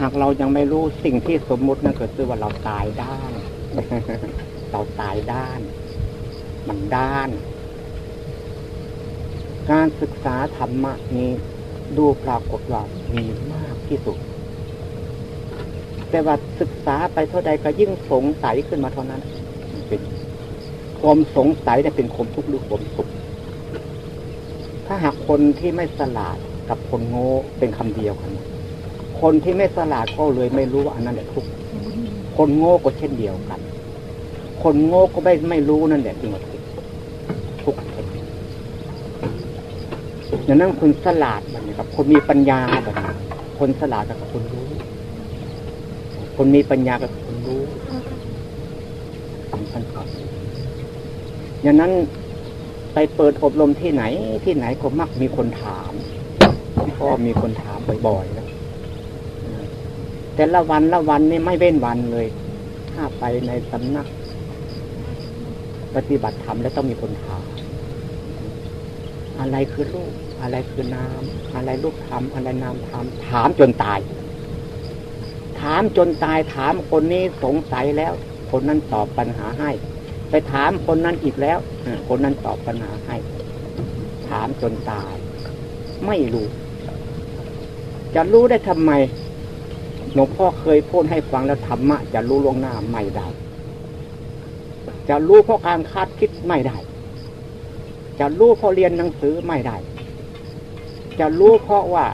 หากเรายังไม่รู้สิ่งที่สมมุตินั่นก็คือว่าเราตายด้าน เราตายด้าน มันด้าน การศึกษาธรรมะนี้ดูปรากฏว่ามีมากที่สุด แต่ว่าศึกษาไปเท่าใดก็ยิ่งสงสัยขึ้นมาเท่านั้นเป็นความสงสัยเนี่ยเป็นความทุกข์หรือความสุข ถ้าหากคนที่ไม่สลาดกับคนโง่เป็นคำเดียวกัน คนที่ไม่สลาดก็เลยไม่รู้ว่าอันนั้นแหละทุกข์คนโง่ก็เช่นเดียวกัน คนโง่ก็ไม่ไม่รู้นั่นแหละจึงว่าทุกข์ทุกข์อย่างนั้นคนสลาดแบบนี้ครับ คนมีปัญญาแบบนี้คนสลาดกับคนรู้ คนมีปัญญากับคนรู้สำคัญครับอย่างนั้นไปเปิดอบรมที่ไหนที่ไหนก็มักมีคนถามก็มีคนถามบ่อยๆแล้ว แต่ละวันละวันนี่ไม่เว้นวันเลย ถ้าไปในสำนัก ปฏิบัติธรรมแล้วต้องมีคนถามอะไรคือลูกอะไรคือนาม อะไรลูกทำอะไรนามทำถามจนตาย ถามจนตาย ถามคนนี้สงสัยแล้ว คนนั้นตอบปัญหาให้ ไปถามคนนั้นอีกแล้ว คนนั้นตอบปัญหาให้ ถามจนตาย ไม่รู้ จะรู้ได้ทำไม หลวงพ่อเคยพูดให้ฟังแล้วธรรมะจะรู้ล่วงหน้าไม่ได้ จะรู้เพราะการคาดคิดไม่ได้ จะรู้เพราะเรียนหนังสือไม่ได้ จะรู้เพราะว่า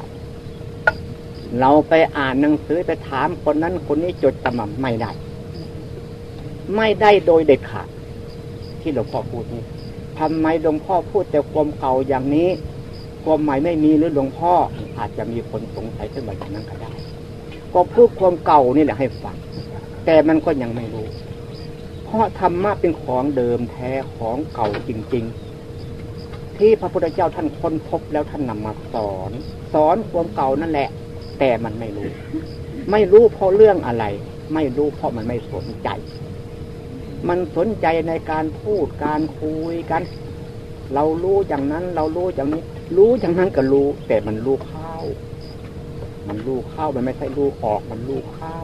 เราไปอ่านหนังสือไปถามคนนั้นคนนี้จดจำไม่ได้ ไม่ได้โดยเด็ดขาดที่หลวงพ่อพูดนี้ทำไมหลวงพ่อพูดแต่ความเก่าอย่างนี้ ความใหม่ไม่มีหรือหลวงพ่ออาจจะมีคนสงสัยขึ้นมาอย่างนั้นก็ได้ ก็พูดความเก่านี่แหละให้ฟัง แต่มันก็ยังไม่รู้ เพราะธรรมะเป็นของเดิมแท้ของเก่าจริง ๆ ที่พระพุทธเจ้าท่านค้นพบแล้วท่านนำมาสอน สอนความเก่านั่นแหละ แต่มันไม่รู้ ไม่รู้เพราะเรื่องอะไร ไม่รู้เพราะมันไม่สนใจ มันสนใจในการพูดการคุยกัน เรารู้อย่างนั้น เรารู้อย่างนี้ รู้อย่างนั้นก็รู้ แต่มันรู้เข้า มันรู้เข้ามันไม่ใช่รู้ออกมันรู้เข้า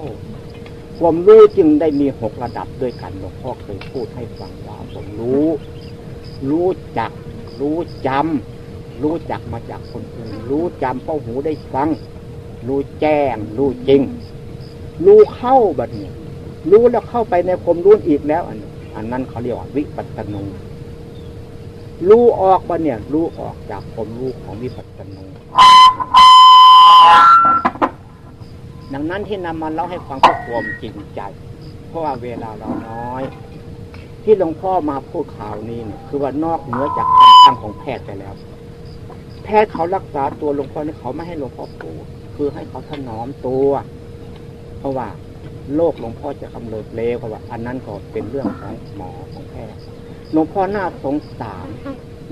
ความรู้จึงได้มีหกระดับด้วยกันหลวงพ่อเคยพูดให้ฟังว่าผมรู้ รู้จัก รู้จำรู้จักมาจากคนอื่นรู้จำเพราะหูได้ฟัง รู้แจ้ง รู้จริง รู้เข้าแบบนี้รู้แล้วเข้าไปในความรู้อีกแล้ว อันอันนั้นเขาเรียกว่าวิปัสสนูรู้ออกปะเนี่ย รู้ออกจากความรู้ของวิปัสสนู ดังนั้นที่นำมาเล่าให้ฟังเพื่อความจริงใจ เพราะว่าเวลาเราน้อย ที่หลวงพ่อมาพูดข่าวนี้เนี่ยคือว่านอกเหนือจากคำสั่งของแพทย์ไปแล้ว แพทย์เขารักษาตัวหลวงพ่อนี่เขาไม่ให้หลวงพ่อพูดคือให้เขาถนอมตัว เพราะว่าโรคหลวงพ่อจะกำเริบเลวเพราะว่า อันนั้นก็เป็นเรื่องของหมอของแพทย์หลวงพ่อหน้าสงสาร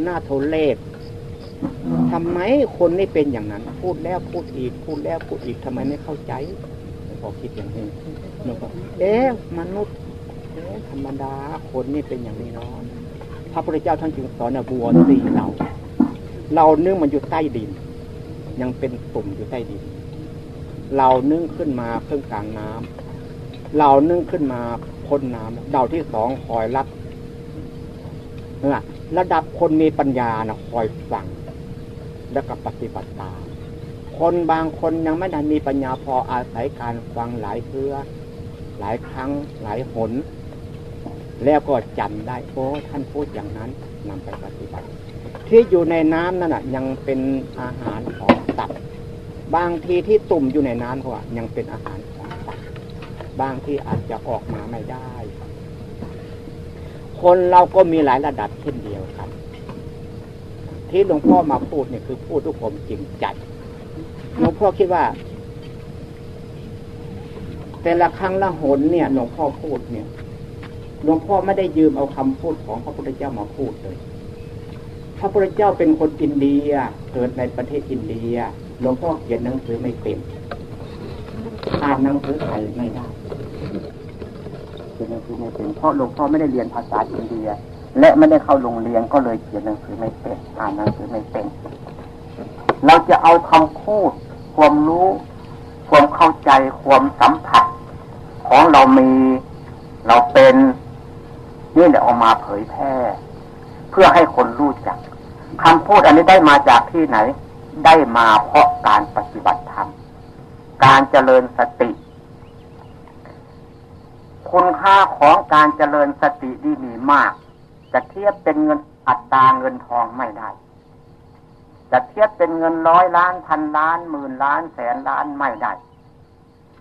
หน้าโทเลศ ทำไมคนนี่เป็นอย่างนั้น พูดแล้วพูดอีก พูดแล้วพูดอีกทำไมไม่เข้าใจพอคิดอย่างนี้หลวงพ่อเอ๊ะมนุษย์เอ๊ะธรรมดาคนนี่เป็นอย่างนี้นอนพระพุทธเจ้าท่านจึงสอนบัวสี่เราเราเนื่องมันอยู่ใต้ดิน ยังเป็นตุ่มอยู่ใต้ดิน เรานึ่งขึ้นมาเครื่องกลางน้ำเรานึ่งขึ้นมาพ้นน้ำดาวที่สองคอยรับระดับคนมีปัญญานะคอยฟัง แล้วก็ปฏิบัติตามคนบางคนยังไม่ได้มีปัญญาพออาศัยการฟังหลายเพื่อหลายครั้งหลายหน แล้วก็จำได้โอ้ท่านพูดอย่างนั้นนำไปปฏิบัติ ที่อยู่ในน้ำนั่นน่ะ ยังเป็นอาหารของสัตว์บางทีที่ตุ่มอยู่ในน้ำเขาอะยังเป็นอาหารของสัตว์บางที่อาจจะออกมาไม่ได้ คนเราก็มีหลายระดับเช่นเดียว ที่หลวงพ่อมาพูดเนี่ยคือพูดทุกผมจริงใจหลวงพ่อคิดว่า แต่ละครั้งละหนเนี่ยหลวงพ่อพูดเนี่ยหลวงพ่อไม่ได้ยืมเอาคำพูดของพระพุทธเจ้ามาพูดเลย พระพุทธเจ้าเป็นคนอินเดีย เกิดในประเทศอินเดียหลวงพ่อเขียนหนังสือไม่เป็นอ่านหนังสือไทยไม่ได้เขียนหนังสือไม่เป็นเพราะหลวงพ่อไม่ได้เรียนภาษาอินเดีย และไม่ได้เข้าโรงเรียนก็เลยเขียนหนังสือไม่เป็นอ่านหนังสือไม่เป็น เราจะเอาคำพูด ความรู้ ความเข้าใจความสัมผัส ของเรามีเราเป็นนี่แหละออกมาเผยแพร่ เพื่อให้คนรู้จักคำพูดอันนี้ได้มาจากที่ไหน ได้มาเพราะการปฏิบัติธรรม การเจริญสติ คุณค่าของการเจริญสติดีมีมาก จะเทียบเป็นเงินอัตราเงินทองไม่ได้ จะเทียบเป็นเงินร้อยล้านพันล้านหมื่นล้านแสนล้านไม่ได้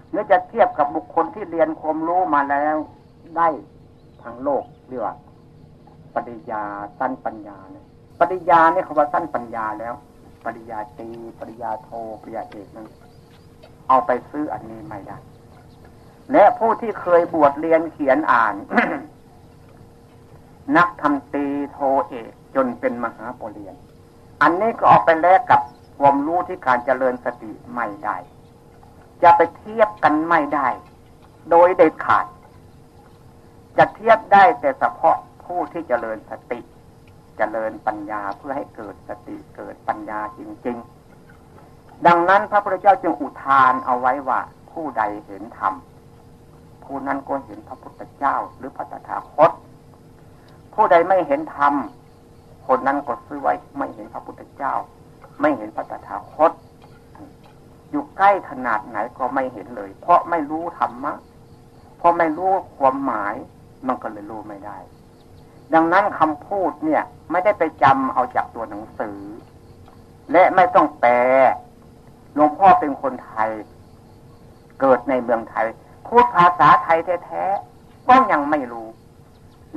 เนื้อจะเทียบกับบุคคลที่เรียนความรู้มาแล้วได้ทั้งโลกเรียกว่าปริญาสั้นปัญญาเนี่ยปริญาเนี่ยเขาว่าสั้นปัญญาแล้ว ปริญาตีปริญาโทปริญญาเอกนั้นเอาไปซื้ออันนี้ไม่ได้และผู้ที่เคยบวชเรียนเขียนอ่าน นักทำตีโทเอกจนเป็นมหาปรริญญาอันนี้ก็ออกไปแลกกับความรู้ที่การเจริญสติไม่ได้ จะไปเทียบกันไม่ได้ โดยเด็ดขาด จะเทียบได้แต่เฉพาะผู้ที่เจริญสติ เจริญปัญญาเพื่อให้เกิดสติเกิดปัญญาจริง ๆ ดังนั้นพระพุทธเจ้าจึงอุทานเอาไว้ว่า ผู้ใดเห็นธรรมผู้นั้นก็เห็นพระพุทธเจ้าหรือพระตถาคต ผู้ใดไม่เห็นธรรมคนนั้นก็ซื้อไว้ไม่เห็นพระพุทธเจ้า ไม่เห็นพระตถาคต อยู่ใกล้ขนาดไหนก็ไม่เห็นเลย เพราะไม่รู้ธรรมะเพราะไม่รู้ความหมาย มันก็เลยรู้ไม่ได้ ดังนั้นคำพูดเนี่ย ไม่ได้ไปจำเอาจากตัวหนังสือ และไม่ต้องแปลหลวงพ่อเป็นคนไทย เกิดในเมืองไทยพูดภาษาไทยแท้ๆก็ยังไม่รู้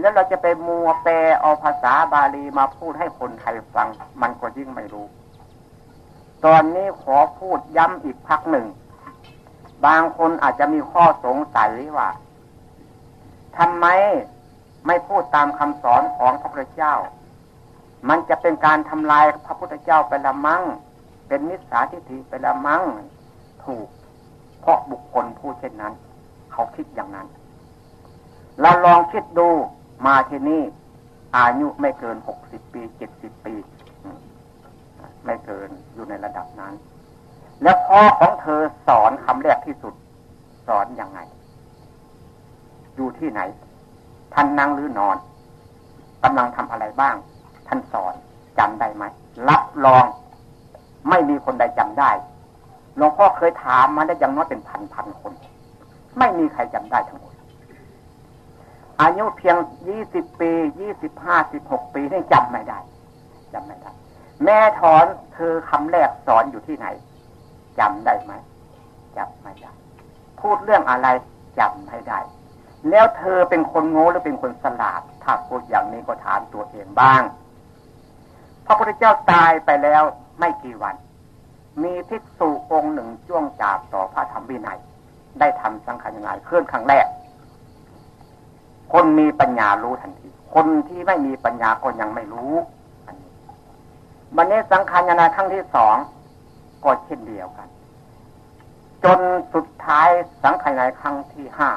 แล้วเราจะไปมัวแปลเอาภาษาบาลีมาพูดให้คนไทยฟัง มันก็ยิ่งไม่รู้ ตอนนี้ขอพูดย้ำอีกพักหนึ่ง บางคนอาจจะมีข้อสงสัยว่าทำไมไม่พูดตามคำสอนของพระพุทธเจ้า มันจะเป็นการทำลายพระพุทธเจ้าไปละมั่งเป็นมิจฉาทิฏฐิไปละมั่งถูก เพราะบุคคลพูดเช่นนั้น เขาคิดอย่างนั้น เราลองคิดดู มาที่นี่อายุไม่เกินหกสิบปีเจ็ดสิบปี ไม่เกินอยู่ในระดับนั้น แล้วพ่อของเธอสอนคำแรกที่สุด สอนอยังไง อยู่ที่ไหน ท่านนั่งหรือนอนกำลังทำอะไรบ้าง ท่านสอนจำได้ไหมรับรอง ไม่มีคนใดจำได้หลวงพ่อเคยถามมาได้ยังน้อยเป็นพันพันคน ไม่มีใครจำได้ทั้งหมด อายุเพียงยี่สิบปียี่สิบห้าสิบหกปีนี่จำไม่ได้จำไม่ได้ แม่ถอนเธอคำแรกสอนอยู่ที่ไหนจำได้ไหมจำไม่ได้ พูดเรื่องอะไรจำไม่ได้ แล้วเธอเป็นคนโง่หรือเป็นคนสลาด ถ้าพูดอย่างนี้ก็ถามตัวเองบ้าง พระพุทธเจ้าตายไปแล้วไม่กี่วัน มีภิกษุองค์หนึ่งจ้วงจาบต่อพระธรรมวินัย ได้ทำสังขารยังไงเคลื่อนครั้งแรก คนมีปัญญารู้ทันที คนที่ไม่มีปัญญาก็ยังไม่รู้นนี้วันนี้สังขารยนาครั้งที่สองก็เช่นเดียวกัน จนสุดท้ายสังขารยนาครั้งที่ห้า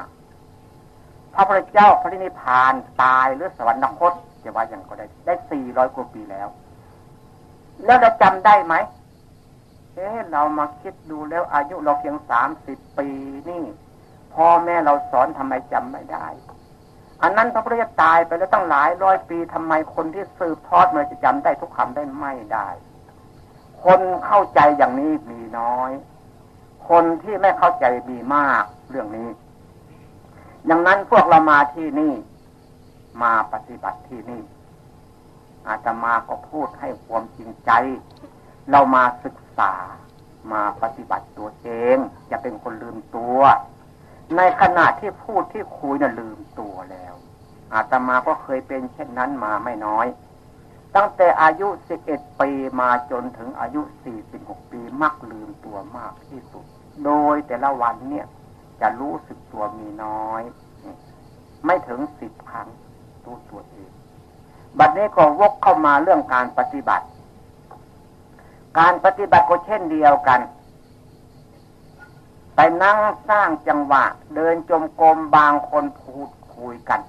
พระพุทธเจ้าพระนิพพานตายหรือสวรรคตจะว่าอย่างก็ได้ ได้สี่ร้อยกว่าปีแล้ว แล้วเราจำได้ไหมเอ๊ะเรามาคิดดูแล้วอายุเราเพียงสามสิบปีนี่พ่อแม่เราสอนทำไมจำไม่ได้ อันนั้นพระพุทธเจ้าตายไปแล้วตั้งหลายร้อยปีทำไมคนที่สืบทอดมาจะจำได้ทุกคำได้ไม่ได้ คนเข้าใจอย่างนี้มีน้อย คนที่ไม่เข้าใจมีมากเรื่องนี้ดังนั้นพวกเรามาที่นี่มาปฏิบัติที่นี่ อาจจะมาก็พูดให้ความจริงใจ เรามาศึกษามาปฏิบัติตัวเอง จะเป็นคนลืมตัว ในขณะที่พูดที่คุยน่ะลืมตัวแล้ว อาตมาก็เคยเป็นเช่นนั้นมาไม่น้อย ตั้งแต่อายุสิบเอ็ดปีมาจนถึงอายุสี่สิบหกปีมักลืมตัวมากที่สุด โดยแต่ละวันเนี่ย จะรู้สึกตัวมีน้อย ไม่ถึงสิบครั้งรู้ตัวเอง บัดนี้ก็วกเข้ามาเรื่องการปฏิบัติ การปฏิบัติก็เช่นเดียวกัน ไปนั่งสร้างจังหวะ เดินจมกรมบางคนพูดคุยกัน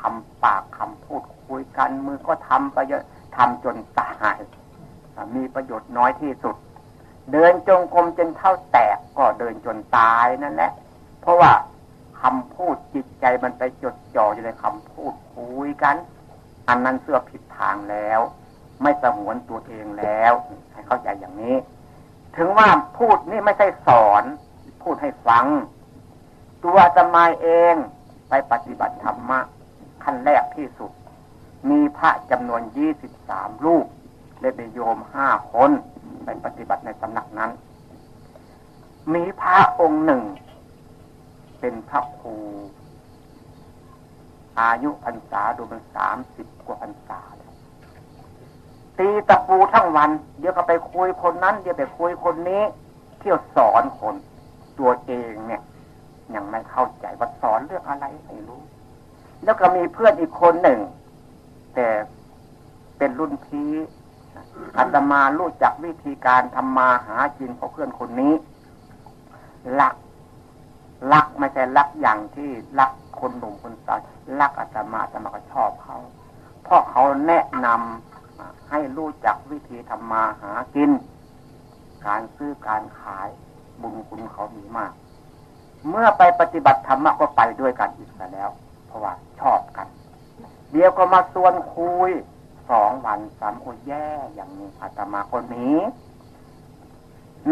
คำปากคำพูดคุยกัน มือก็ทำไปเยอะทำจนตาย มีประโยชน์น้อยที่สุด เดินจงกรมจนเท่าแตกก็เดินจนตายนั่นแหละ เพราะว่าคำพูดจิตใจมันไปจดจ่ออยู่ในคำพูดคุยกัน อันนั้นเสื้อผิดทางแล้ว ไม่สงวนตัวเองแล้ว ให้เข้าใจอย่างนี้ ถึงว่าพูดนี่ไม่ใช่สอน พูดให้ฟัง ตัวจะมาเองไปปฏิบัติธรรมะขั้นแรกที่สุด มีพระจำนวนยี่สิบสามรูปและเดโยมห้าคนไปปฏิบัติในตำหนักนั้น มีพระองค์หนึ่ง เป็นพระครูอายุพรรษาดูมันสามสิบกว่าพรรษาตีตะปูทั้งวัน เดี๋ยวก็ไปคุยคนนั้น เดี๋ยวไปคุยคนนี้ เที่ยวสอนคน ตัวเองเนี่ย ยังไม่เข้าใจว่าสอนเรื่องอะไรไม่รู้ แล้วก็มีเพื่อนอีกคนหนึ่ง แต่เป็นรุ่นพี่อาตมารู้จักวิธีการทำมาหากินของเพื่อนคนนี้รักรักไม่ใช่รักอย่างที่รักคนหนุ่มคนสาวรักอาตมาอาตมาก็ชอบเขาเพราะเขาแนะนำให้รู้จักวิธีทำมาหากิน การซื้อการขาย บุญคุณเขามีมาก เมื่อไปปฏิบัติธรรมก็ไปด้วยกันอีกแล้ว เพราะว่าชอบกัน เดี๋ยวก็มาส่วนคุยสองวันสามโอ้แย่อย่างนี้อาตมาคนนี้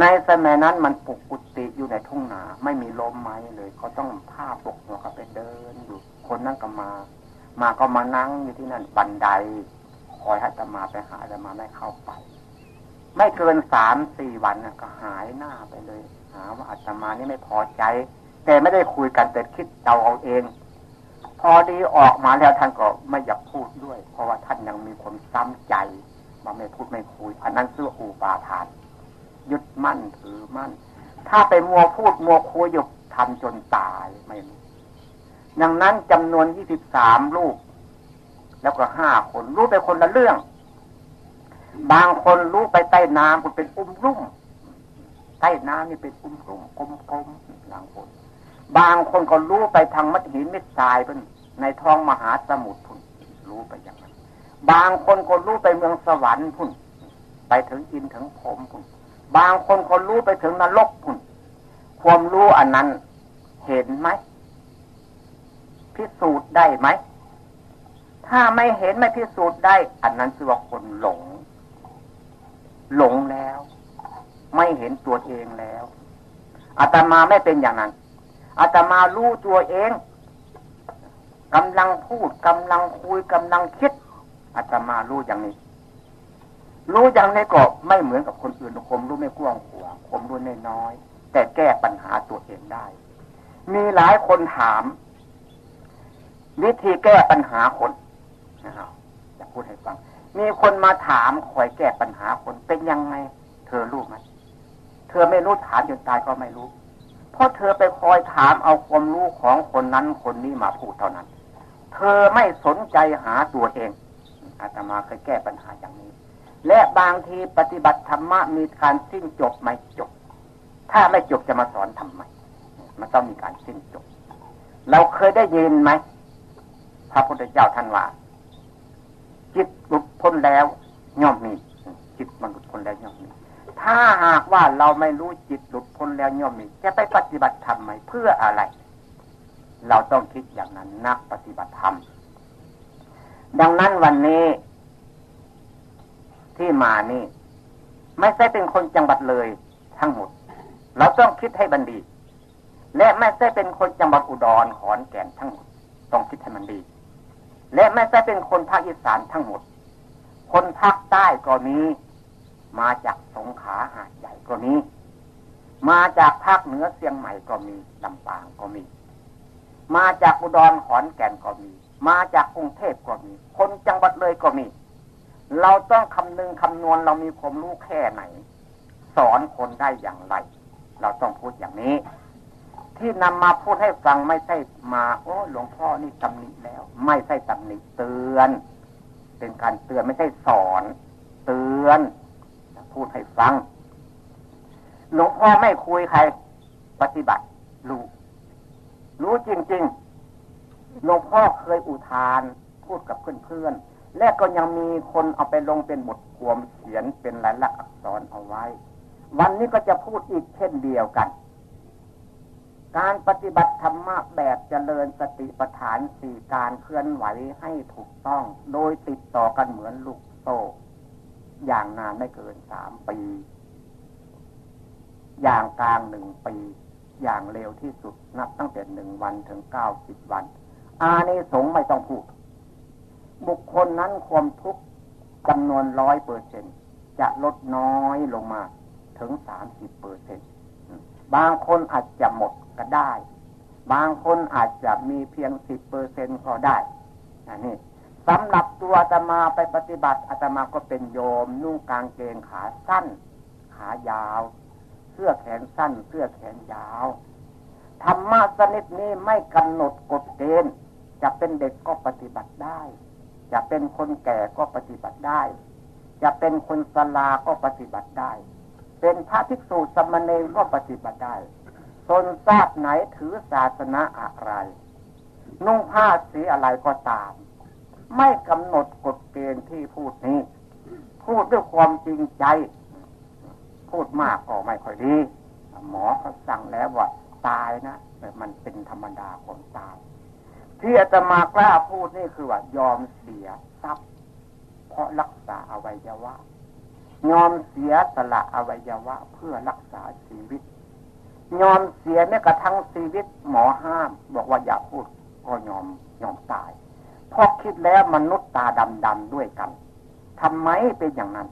ในสมัยนั้นมันปกกุติอยู่ในทุ่งนา ไม่มีลมไม้เลย เขาต้องผ้าปกหัวเขาไปเดินอยู่ คนนั่งก็มา มาก็มานั่งอยู่ที่นั่นบันไดคอยให้อาตมาไปหาอาตมาไม่เข้าไป ไม่เกินสามสี่วันก็หายหน้าไปเลย หาว่าอาตมานี่ไม่พอใจ แต่ไม่ได้คุยกันแต่คิดเดาเอาเอง พอดีออกมาแล้วท่านก็ไม่อยากพูดด้วย เพราะว่าท่านยังมีคนซ้ำใจมาไม่พูดไม่คุย อันนั้นเสื้ออูปาทาน ยึดมั่นถือมั่น ถ้าไปมัวพูดมัวคุยอยู่ทำจนตายไม่รู้ดังนั้นจำนวนยี่สิบสามลูก แล้วก็ห้าคนรู้ไปคนละเรื่อง บางคนรู้ไปใต้น้ำมันเป็นอุ้มรุ่ม ใต้น้ำนี่เป็นอุ้มรุ่มกลมๆบางคน บางคนก็รู้ไปทางมัดหินเม็ดทรายเป็นในท้องมหาสมุทรพุ่น รู้ไปอย่างนั้น บางคนก็รู้ไปเมืองสวรรค์พุ่น ไปถึงอินถึงพรมพุ่น บางคนก็รู้ไปถึงนรกพุ่น ความรู้อันนั้นเห็นไหมพิสูจน์ได้ไหม ถ้าไม่เห็นไม่พิสูจน์ได้ อันนั้นคือว่าคนหลง หลงแล้ว ไม่เห็นตัวเองแล้วอาตมาไม่เป็นอย่างนั้นอาตมารู้ตัวเองกำลังพูดกำลังคุยกำลังคิดอาตมารู้อย่างนี้ รู้อย่างนี้ก็ไม่เหมือนกับคนอื่นคมรู้ไม่กว้างขวางคมรู้น้อยแต่แก้ปัญหาตัวเองได้ มีหลายคนถาม วิธีแก้ปัญหาคนนะครับจะพูดให้ฟัง มีคนมาถามคอยแก้ปัญหาคนเป็นยังไง เธอรู้ไหมเธอไม่รู้ถามจนตายก็ไม่รู้ เพราะเธอไปคอยถามเอาความรู้ของคนนั้นคนนี้มาพูดเท่านั้น เธอไม่สนใจหาตัวเองอาตมาเคยแก้ปัญหาอย่างนี้ และบางทีปฏิบัติธรรมะมีการสิ้นจบไม่จบ ถ้าไม่จบจะมาสอนทำไมมันต้องมีการสิ้นจบ เราเคยได้ยินไหมพระพุทธเจ้าท่านว่า จิตหลุดพ้นแล้วย่อมมี จิตมันหลุดพ้นแล้วย่อมมี ถ้าหากว่าเราไม่รู้จิตหลุดพ้นแล้วย่อมมี จะไปปฏิบัติธรรมไหมเพื่ออะไร เราต้องคิดอย่างนั้นนักปฏิบัติธรรม ดังนั้นวันนี้ที่มานี่ ไม่ใช่เป็นคนจังหวัดเลยทั้งหมด เราต้องคิดให้บันดี และไม่ใช่เป็นคนจังหวัดอุดรขอนแก่นทั้งหมด ต้องคิดให้มันดี และไม่ใช่เป็นคนภาคอีสานทั้งหมด คนภาคใต้ก็มี มาจากสงขาหาดใหญ่ก็มี มาจากภาคเหนือเชียงใหม่ก็มีลำปางก็มี มาจากอุดรขอนแก่นก็มี มาจากกรุงเทพก็มี คนจังหวัดเลยก็มี เราต้องคำนึงคำนวณเรามีความรู้แค่ไหน สอนคนได้อย่างไร เราต้องพูดอย่างนี้ ที่นำมาพูดให้ฟังไม่ใช่มา โอ้หลวงพ่อนี่ตำหนิแล้ว ไม่ใช่ตำหนิเตือน เป็นการเตือนไม่ใช่สอน เตือนพูดให้ฟัง หลวงพ่อไม่คุยใคร ปฏิบัติ รู้ รู้จริง ๆ หลวงพ่อเคยอุทานพูดกับเพื่อนๆ และก็ยังมีคนเอาไปลงเป็นบทความเขียนเป็นลายลักษณ์อักษรเอาไว้ วันนี้ก็จะพูดอีกเช่นเดียวกัน การปฏิบัติธรรมะแบบเจริญสติปัฏฐานสี่การเคลื่อนไหวให้ถูกต้อง โดยติดต่อกันเหมือนลูกโซ่ อย่างนานไม่เกินสามปี อย่างกลางหนึ่งปี อย่างเร็วที่สุดนับตั้งแต่หนึ่งวันถึงเก้าสิบวัน อานิสงส์ไม่ต้องพูด บุคคลนั้นความทุกข์จำนวนร้อยเปอร์เซ็นจะลดน้อยลงมาถึงสามสิบเปอร์เซ็นบางคนอาจจะหมด ก็ได้ บางคนอาจจะมีเพียงสิบเปอร์เซ็นก็ได้อันนี้สำหรับตัวอาตมาไปปฏิบัติอาตมาก็เป็นโยม นุ่งกางเกงขาสั้น ขายาว เสื้อแขนสั้น เสื้อแขนยาวธรรมะสนิทนี้ไม่กำหนดกฎเกณฑ์จะเป็นเด็กก็ปฏิบัติได้ จะเป็นคนแก่ก็ปฏิบัติได้ จะเป็นคนสลาก็ปฏิบัติได้ เป็นพระภิกษุสมณีก็ปฏิบัติได้ ตนทราบไหนถือศาสนาอะไร นุ่งผ้าสีอะไรก็ตาม ไม่กำหนดกฎเกณฑ์ที่พูดนี้ พูดด้วยความจริงใจ พูดมากก็ไม่ค่อยดี หมอเขาสั่งแล้วว่าตายนะแต่มันเป็นธรรมดาคนตาย ที่อาตมากล้าพูดนี่คือว่ายอมเสียทรัพย์ เพราะรักษาอวัยวะยอมเสียสละอวัยวะเพื่อรักษาชีวิต ยอมเสียแม้กระทั่งชีวิตหมอห้าม บอกว่าอย่าพูดก็ยอมยอมตายพอคิดแล้วมนุษย์ตาดำๆด้วยกันทำไมเป็นอย่างนั้น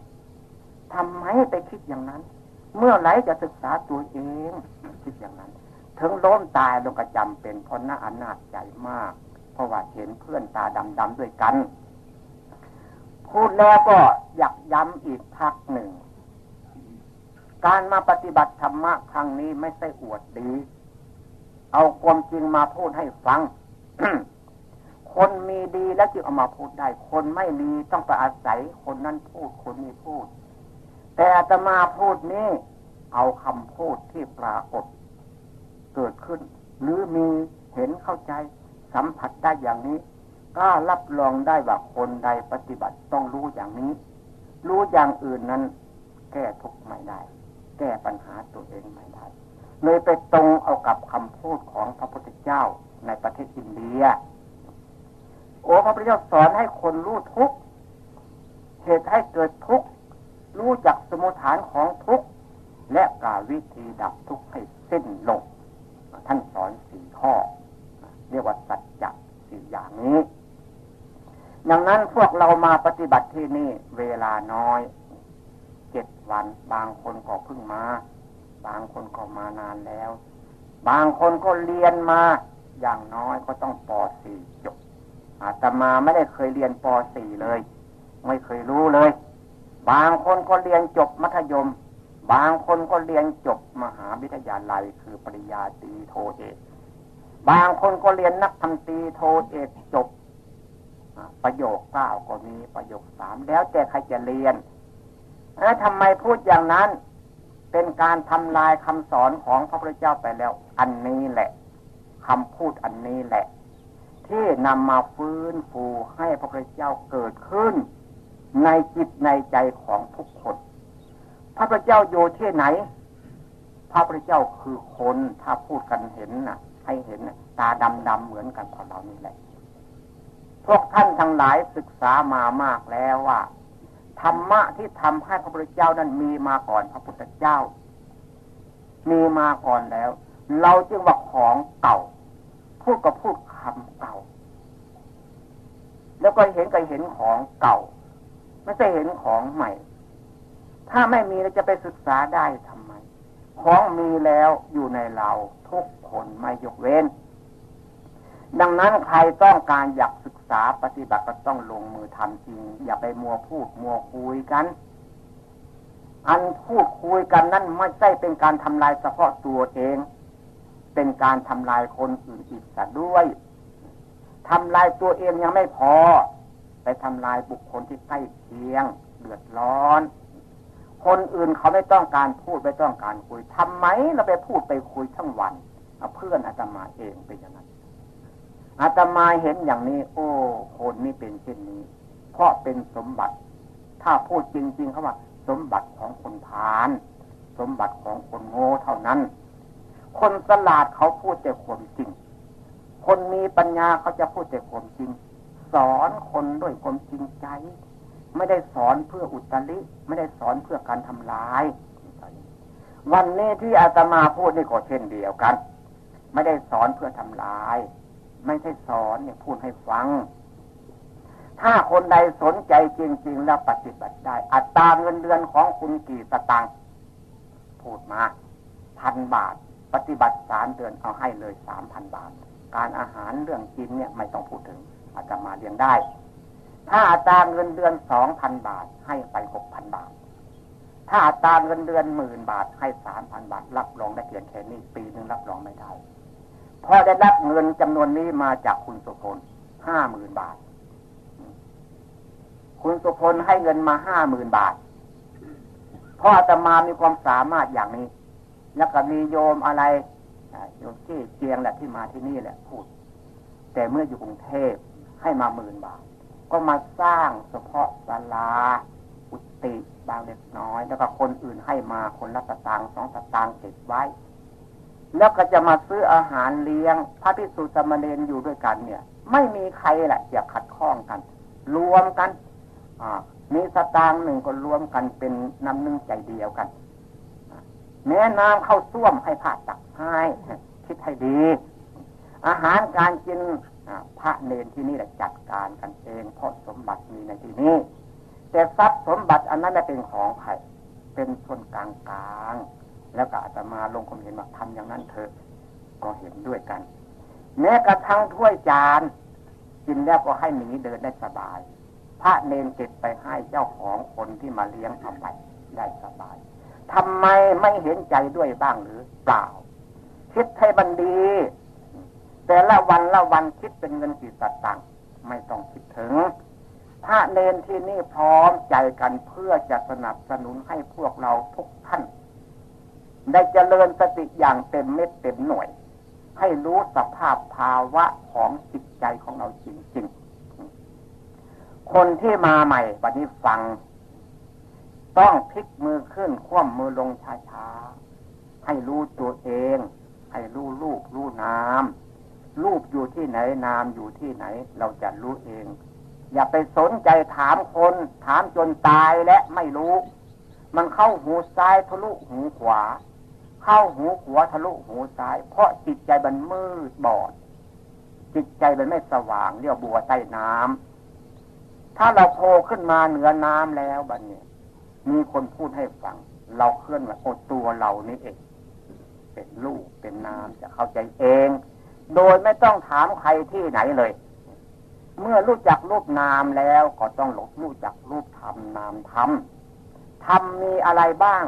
ทำไมไปคิดอย่างนั้น เมื่อไหร่จะศึกษาตัวเองคิดอย่างนั้น ถึงล้มตายลงกระจำเป็นเพราะน่าอนาจใจมาก เพราะว่าเห็นเพื่อนตาดำๆด้วยกัน พูดแล้วก็อยากย้ำอีกพักหนึ่ง การมาปฏิบัติธรรมะครั้งนี้ไม่ใช่อวดดี เอาความจริงมาพูดให้ฟัง คนมีดีแล้วจึงเอามาพูดได้ คนไม่มีต้องไปอาศัยคนนั้นพูดคนนี้พูด แต่อาตมาพูดนี้ เอาคำพูดที่ปรากฏ เกิดขึ้น หรือมีเห็นเข้าใจ สัมผัสได้อย่างนี้ก็รับรองได้ว่าคนใดปฏิบัติต้องรู้อย่างนี้ รู้อย่างอื่นนั้น แก้ทุกข์ไม่ได้ แก้ปัญหาตัวเองไม่ได้เลยไปตรงเอากับคำพูดของพระพุทธเจ้าในประเทศอินเดีย โอ้พระพุทธเจ้าสอนให้คนรู้ทุกเหตุให้เกิดทุกรู้จักสมุทฐานของทุกและกาวิธีดับทุกให้สิ้นลง ท่านสอนสี่ข้อ เรียกว่าสัจจะสี่อย่างนี้ ดังนั้นพวกเรามาปฏิบัติที่นี่เวลาน้อย เจ็ดวัน บางคนก็เพิ่งมา บางคนก็มานานแล้ว บางคนก็เรียนมา อย่างน้อยก็ต้องปสี่จบอาตมาไม่ได้เคยเรียนป .4 เลย ไม่เคยรู้เลย บางคนก็เรียนจบมัธยม บางคนก็เรียนจบมหาวิทยาลัยคือปริญญาตรีโทเอกบางคนก็เรียนนักธรรมตรีโทเอกจบประโยคเก้าก็มีประโยคสามแล้วแต่ใครจะเรียน แล้วทำไมพูดอย่างนั้น เป็นการทำลายคำสอนของพระพุทธเจ้าไปแล้ว อันนี้แหละคำพูดอันนี้แหละ ที่นำมาฟื้นฟูให้พระพุทธเจ้าเกิดขึ้น ในจิตในใจของทุกคน พระพุทธเจ้าอยู่ที่ไหน พระพุทธเจ้าคือคนถ้าพูดกันเห็นน่ะให้เห็นตาดำดำเหมือนกันของเรานี่แหละ พวกท่านทั้งหลายศึกษามามากแล้วว่า ธรรมะที่ทำให้พระพุทธเจ้านั้นมีมาก่อนพระพุทธเจ้า มีมาก่อนแล้ว เราจึงว่าของเก่า พูดก็พูดคำเก่า แล้วก็เห็นก็เห็นของเก่า ไม่ใช่เห็นของใหม่ ถ้าไม่มีเราจะไปศึกษาได้ทำไม ของมีแล้วอยู่ในเราทุกคนไม่ยกเว้น ดังนั้นใครต้องการอยากศึกษาปฏิบัติก็ต้องลงมือทำจริง อย่าไปมัวพูดมัวคุยกัน อันพูดคุยกันนั้นไม่ใช่เป็นการทำลายเฉพาะตัวเอง เป็นการทำลายคนอื่นอีกสัด้วยทำลายตัวเองยังไม่พอ ไปทำลายบุคคลที่ใกล้เคียงเดือดร้อน คนอื่นเขาไม่ต้องการพูดไม่ต้องการคุยทำไมเราไปพูดไปคุยทั้งวันเพื่อนอาตมาเองเป็นอย่างนั้น อาตมาเห็นอย่างนี้ โอ้คนนี้เป็นเช่นนี้ เพราะเป็นสมบัติ ถ้าพูดจริงๆเขาว่า สมบัติของคนพาน สมบัติของคนโง่เท่านั้น คนสลาดเขาพูดแต่ความจริง คนมีปัญญาเขาจะพูดแต่ความจริง สอนคนด้วยความจริงใจ ไม่ได้สอนเพื่ออุตริ ไม่ได้สอนเพื่อการทำลาย วันนี้ที่อาตมาพูดนี่ก็เช่นเดียวกัน ไม่ได้สอนเพื่อทำลาย ไม่ใช่สอนเนี่ยพูดให้ฟัง ถ้าคนใดสนใจจริง ๆ แล้วปฏิบัติได้ อัตราเงินเดือนของคุณกี่สตังค์พูดมาพันบาท ปฏิบัติสามเดือนเอาให้เลยสามพันบาท การอาหารเรื่องกินเนี่ยไม่ต้องพูดถึง อาจจะมาเลี้ยงได้ ถ้าอัตราเงินเดือนสองพันบาทให้ไปหกพันบาทถ้าอัตราเงินเดือนหมื่นบาทให้สามพันบาท รับรองได้เพียงแค่นี้ปีหนึ่งรับรองไม่ได้ พอได้รับเงินจำนวนนี้มาจากคุณสุพลห้าหมื่นบาท คุณสุพลให้เงินมาห้าหมื่นบาท พ่อจะมามีความสามารถอย่างนี้ แล้วก็มีโยมอะไรโยมที่เจียงแหละที่มาที่นี่แหละพูด แต่เมื่ออยู่กรุงเทพให้มาหมื่นบาท ก็มาสร้างเฉพาะศาลาอุติบางเล็กน้อย แล้วก็คนอื่นให้มาคนละตะตังสองตะตังเก็บไว้ แล้วก็จะมาซื้ออาหารเลี้ยง พระพิสุสมณเณรอยู่ด้วยกันเนี่ย ไม่มีใครแหละจะขัดข้องกัน รวมกันอ่ามีสตางค์หนึ่งก็รวมกันเป็นน้ำหนึ่งใจเดียวกันแม่น้ำเข้าส้วมให้พระตักให้คิดให้ดี อาหารการกินพระเนรที่นี่แหละจัดการกันเองเพราะสมบัติมีในที่นี้แต่ทรัพย์สมบัติอันนั้นเป็นของใครเป็นส่วนกลางกลาง แล้วก็อาตมาลงความเห็นว่าทำอย่างนั้นเถอะก็เห็นด้วยกัน แม้กระทั่งถ้วยจานกินแล้วก็ให้หนีเดินได้สบาย พระเนนเก็บไปให้เจ้าของคนที่มาเลี้ยงเอาไปได้สบายทำไมไม่เห็นใจด้วยบ้างหรือเปล่า คิดให้บันดี แต่ละวันละวันคิดเป็นเงินกี่สตางค์ไม่ต้องคิดถึงพระเนนที่นี่พร้อมใจกันเพื่อจะสนับสนุนให้พวกเราทุกท่าน ได้เจริญสติอย่างเต็มเม็ดเต็มหน่วย ให้รู้สภาพภาวะของจิตใจของเราจริงๆ คนที่มาใหม่วันนี้ฟัง ต้องพลิกมือขึ้นคว่ำมือลงช้าๆ ให้รู้ตัวเอง ให้รู้ลูกรู้น้ำลูกอยู่ที่ไหนน้ำอยู่ที่ไหน เราจะรู้เอง อย่าไปสนใจถามคน ถามจนตายและไม่รู้มันเข้าหูซ้ายทะลุหูขวา เข้าหูขวาทะลุหูซ้าย เพราะจิตใจมันมืดบอด จิตใจมันไม่สว่างเรียกบัวใต้น้ำถ้าเราโผล่ขึ้นมาเหนือน้ำแล้วบัดนี้มีคนพูดให้ฟัง เราเคลื่อนไหวโอตัวเรานี่เอง เป็นลูกเป็นน้ำจะเข้าใจเอง โดยไม่ต้องถามใครที่ไหนเลย เมื่อรู้จักรูปนามแล้วก็ต้องหลบรู้จักรูปธรรมนามธรรมธรรมมีอะไรบ้าง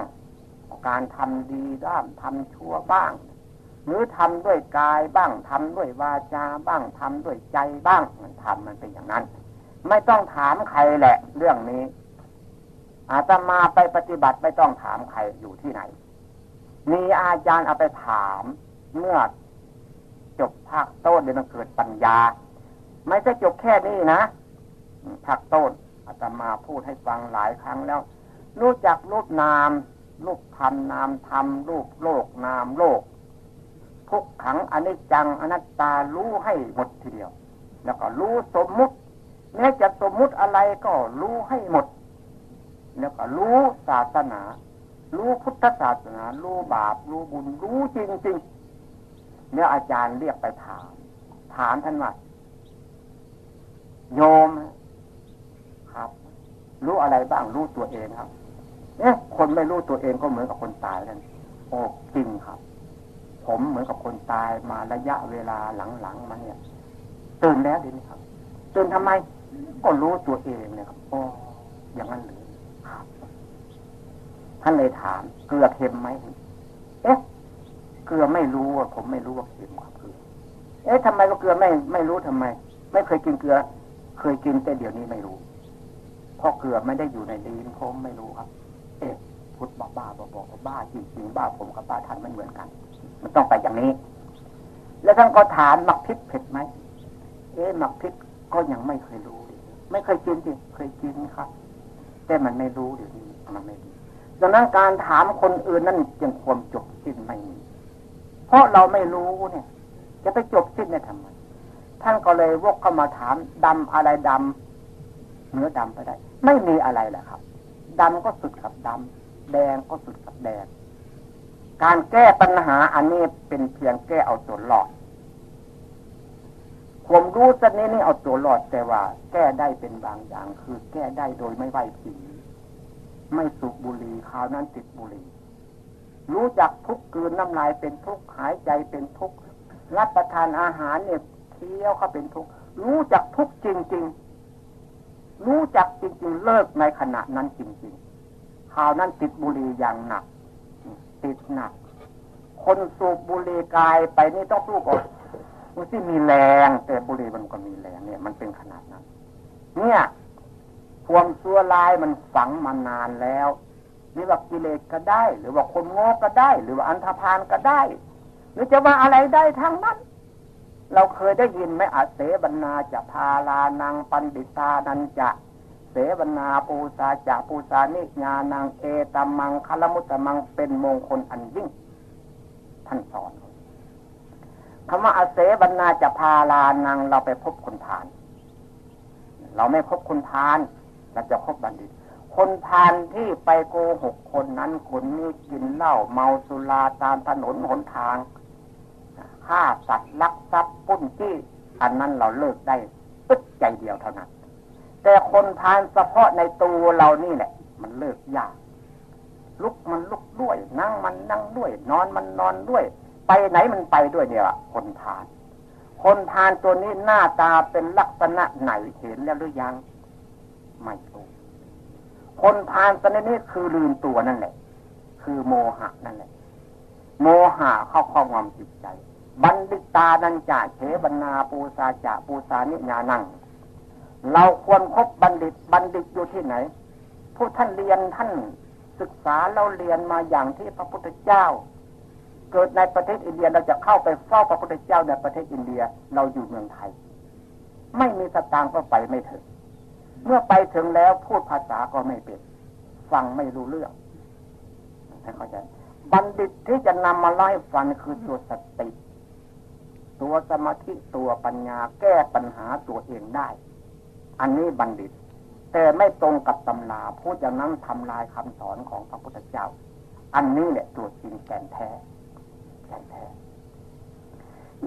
การทำดีบ้างทำชั่วบ้าง หรือทำด้วยกายบ้างทำด้วยวาจาบ้างทำด้วยใจบ้าง มันทำมันเป็นอย่างนั้น ไม่ต้องถามใครแหละ เรื่องนี้ อาตมาไปปฏิบัติไม่ต้องถามใครอยู่ที่ไหน มีอาจารย์เอาไปถามเมื่อจบภาคต้นเดี๋ยวมันเกิดปัญญา ไม่ใช่จบแค่นี้นะภาคต้นอาตมาพูดให้ฟังหลายครั้งแล้ว รู้จักรูปนาม รูปธรรมนามธรรมรูปโลกนามโลกทุกขังอนิจจังอนัตตารู้ให้หมดทีเดียว แล้วก็รู้สมมุติแม้จะสมมุติอะไรก็รู้ให้หมด แล้วก็รู้ศาสนา รู้พุทธศาสนา รู้บาป รู้บุญ รู้จริงๆเนี่ยอาจารย์เรียกไปถาม ถามท่านว่าโยมครับ รู้อะไรบ้างรู้ตัวเองครับ เนี่ยคนไม่รู้ตัวเองก็เหมือนกับคนตายนั่นโอ้จริงครับ ผมเหมือนกับคนตายมาระยะเวลาหลังๆมาเนี่ยตื่นแล้วดีไหมครับตื่นทำไม ก็รู้ตัวเองเนี่ยครับโอ้อย่างนั้นหรือครับท่านเลยถาม เกลือเค็มไหมเอ๊ะเกลือไม่รู้ว่าผมไม่รู้ว่าเค็มครับเกลือเอ๊ะทำไมว่าเกลือไม่ไม่รู้ทำไม ไม่เคยกินเกลือ เคยกินแต่เดี๋ยวนี้ไม่รู้เพราะเกลือไม่ได้อยู่ในลิ้นผมไม่รู้ครับ เอ๊ะพุทธบ้าบ้าบอกบ้าจริงๆบ้าผมกับบ้าท่านไม่เหมือนกัน มันต้องไปอย่างนี้ แล้วท่านก็ถามหมักพริกเผ็ดไหมเอ๊ะหมักพริกก็ยังไม่เคยรู้ไม่เคยกินสิเคยกินครับ แต่มันไม่รู้เดี๋ยวนี้มันไม่รู้ดังนั้นการถามคนอื่นนั่นจึงความจบสิ้นไม่มีเพราะเราไม่รู้เนี่ย จะไปจบสิ้นได้ทำไมท่านก็เลยวกเข้ามาถามดำอะไรดำเนื้อดำไปได้ ไม่มีอะไรแหละครับ ดำก็สุดกับดำแดงก็สุดกับแดง การแก้ปัญหาอันนี้เป็นเพียงแก้เอาตัวหลอดผมรู้สักนี้นี่เอาตัวหลอดแต่ว่า แก้ได้เป็นบางอย่าง คือแก้ได้โดยไม่ไหวผีไม่สูบบุหรี่คราวนั้นติดบุหรี่รู้จักทุกคืนน้ำลายเป็นทุกหายใจเป็นทุกรับประทานอาหารเนี่ยเคี้ยวเขาเป็นทุกรู้จักทุกจริงๆ รู้จักจริงๆเลิกในขณะนั้นจริงๆคราวนั้นติดบุหรี่อย่างหนัก ติดหนัก คนสูบบุหรี่กายไปนี่ต้องสู้กับมันที่มีแรง แต่บุหรี่มันก็มีแรงเนี่ย มันเป็นขนาดนั้น เนี่ยความชั่วลายมันฝังมานานแล้วนี่ว่ากิเลสก็ได้ หรือว่าคนโง่ก็ได้ หรือว่าอันธพาลก็ได้ หรือจะว่าอะไรได้ทั้งนั้น เราเคยได้ยินไหมอาเสบนาจะพาลานังปันดิตานันจะเสวนาปูซาจะปูซานิญานังเอตมังคลมุตตมังเป็นมงคลอันยิ่ง ท่านสอนคำว่าอาเสบนาจะพาลานังเราไปพบคนพาน เราไม่พบคนพานเราจะพบบัณฑิต คนพานที่ไปโกหกคนนั้นคนนี้กินเหล้าเมาสุราตามถนนหนทาง ฆ่าสัตว์ลักทรัพย์ปุ้นจี้อันนั้นเราเลิกได้ปึ๊ดใจเดียวเท่านั้น แต่คนพานเฉพาะในตัวเรานี่แหละ มันเลิกยาก ลุกมันลุกด้วย นั่งมันนั่งด้วย นอนมันนอนด้วย ไปไหนมันไปด้วยเดียคนพาน คนพานตัวนี้หน้าตาเป็นลักษณะไหนเห็นแล้วหรือยัง ไม่รู้คนพานตอนนี้คือลืมตัวนั่นแหละ คือโมหะนั่นแหละ โมหะเข้าครอบงำจิตใจ บัณฑิตานันจ่าเฉบนาปูซาจ่าปูซานิญานัง เราควรครบบัณฑิตบัณฑิตอยู่ที่ไหน ผู้ท่านเรียนท่านศึกษาเราเรียนมาอย่างที่พระพุทธเจ้า เกิดในประเทศอินเดียเราจะเข้าไปเฝ้าพระพุทธเจ้าในประเทศอินเดียเราอยู่เมืองไทย ไม่มีสตางค์ก็ไปไม่ถึง เมื่อไปถึงแล้วพูดภาษาก็ไม่เป็นฟังไม่รู้เรื่องให้เข้าใจบัณฑิตที่จะนำมาไล่ฟันคือตัวสติ ตัวสมาธิตัวปัญญาแก้ปัญหาตัวเองได้ อันนี้บัณฑิต แต่ไม่ตรงกับตำราพูดอย่างนั้นทำลายคำสอนของพระพุทธเจ้า อันนี้แหละตัวจริงแก่นแท้แก่นแท้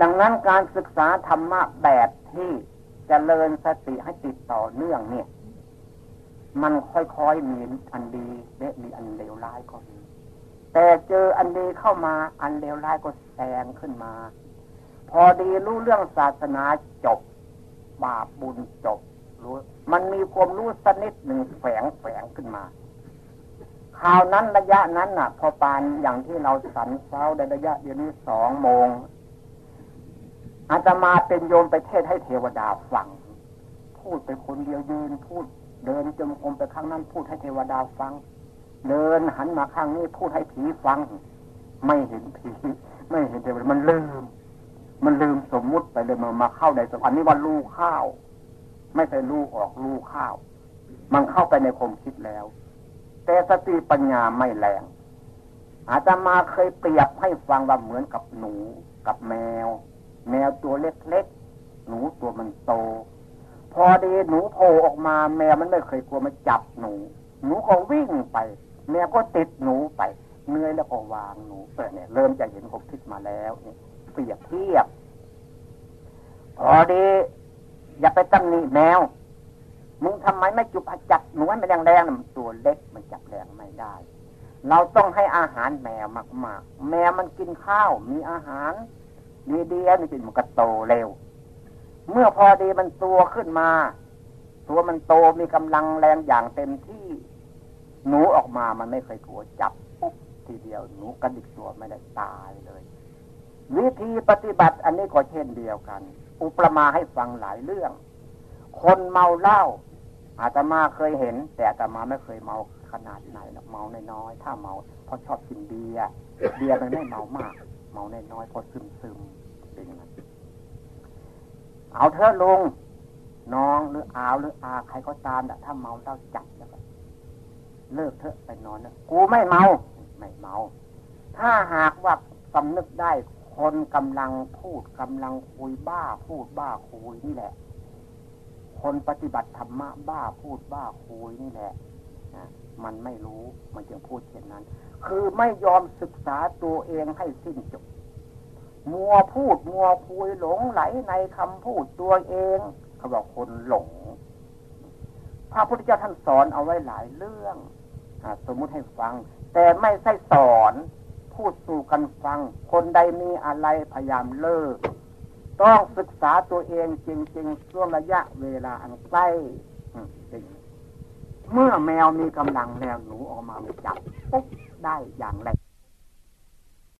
ดังนั้นการศึกษาธรรมะแบบที่จเจริญสติให้ติดต่อเนื่องเนี่ย มันค่อยๆมีอันดีและมีอันเลวร้ายก็มีแต่เจออันดีเข้ามาอันเลวร้ายก็แซงขึ้นมา พอดีรู้เรื่องศาสนาจบบาปบุญจบรู้มันมีความรู้สนิดหนึ่งแฝงแฝงขึ้นมาคราวนั้นระยะนั้นน่ะ พอปานอย่างที่เราสันเช้าในระยะเดียวนี้สองโมงอาตมาเป็นโยมไปเทศให้เทวดาฟัง พูดไปคนเดียวยืนพูด เดินจมกรมไปข้างนั้น พูดให้เทวดาฟัง เดินหันมาข้างนี้พูดให้ผีฟัง ไม่เห็นผี ไม่เห็นเทวดามันลืม มันลืมสมมุติไปเลยมามาเข้าในสมอันนี้ว่าลูข้าว ไม่ใช่ลูออกลูข้าว มันเข้าไปในความคิดแล้ว แต่สติปัญญาไม่แรง อาตมาเคยเปรียบให้ฟังว่าเหมือนกับหนูกับแมว แมวตัวเล็กๆหนูตัวมันโต พอดีหนูโผล่ออกมา แมวมันไม่เคยกลัวมาจับหนู หนูก็วิ่งไป แมวก็ติดหนูไปเนื่อยแล้วก็วางหนูเออเนี่ยเริ่มจะเห็นผมคิดมาแล้วเนี่ย เปรียบเทียบ พอดี อย่าไปตำหนิแมว มึงทำไมไม่จุบจับหนูให้มันแรงๆมันตัวเล็กมันจับแรงไม่ได้ เราต้องให้อาหารแมวมากๆ แมวมันกินข้าว มีอาหารดีดีนี่จิตมันก็โตเร็ว เมื่อพอดีมันตัวขึ้นมา ตัวมันโตมีกำลังแรงอย่างเต็มที่ หนูออกมามันไม่เคยกลัวจับปุ๊บทีเดียวหนูกระดิกตัวไม่ได้ตายเลย วิธีปฏิบัติอันนี้ก็เช่นเดียวกัน อุปมาให้ฟังหลายเรื่อง คนเมาเหล้าอาตมาเคยเห็น แต่อาตมาไม่เคยเมาขนาดไหนเมาน้อยๆถ้าเมาเพราะชอบกินเบียร์เบียร์มันไม่เมามาก เมาน้อยๆพอซึมซึมเป็นอย่างนั้นเอาเถอลุงน้องหรืออาวหรืออาใครก็ตามแต่ถ้าเมาเหล้าจับแล้วก็เลิกเถอะไปนอนนะกูไม่เมา ไม่เมา ถ้าหากว่าสำนึกได้ คนกำลังพูดกำลังคุยบ้าพูดบ้าคุยนี่แหละ คนปฏิบัติธรรมะบ้าพูดบ้าคุยนี่แหละมันไม่รู้มันจึงพูดเช่นนั้น คือไม่ยอมศึกษาตัวเองให้สิ้นจบ มัวพูดมัวคุยหลงไหลในคำพูดตัวเองเขาบอกคนหลงพระพุทธเจ้าท่านสอนเอาไว้หลายเรื่องอสมมุติให้ฟัง แต่ไม่ใช่สอน พูดสู่กันฟัง คนใดมีอะไรพยายามเลิก ต้องศึกษาตัวเองจริงๆช่วงระยะเวลาอันใกล้จริงเมื่อแมวมีกำลังแล้วหนูออกมาจับปุ๊บได้อย่างไร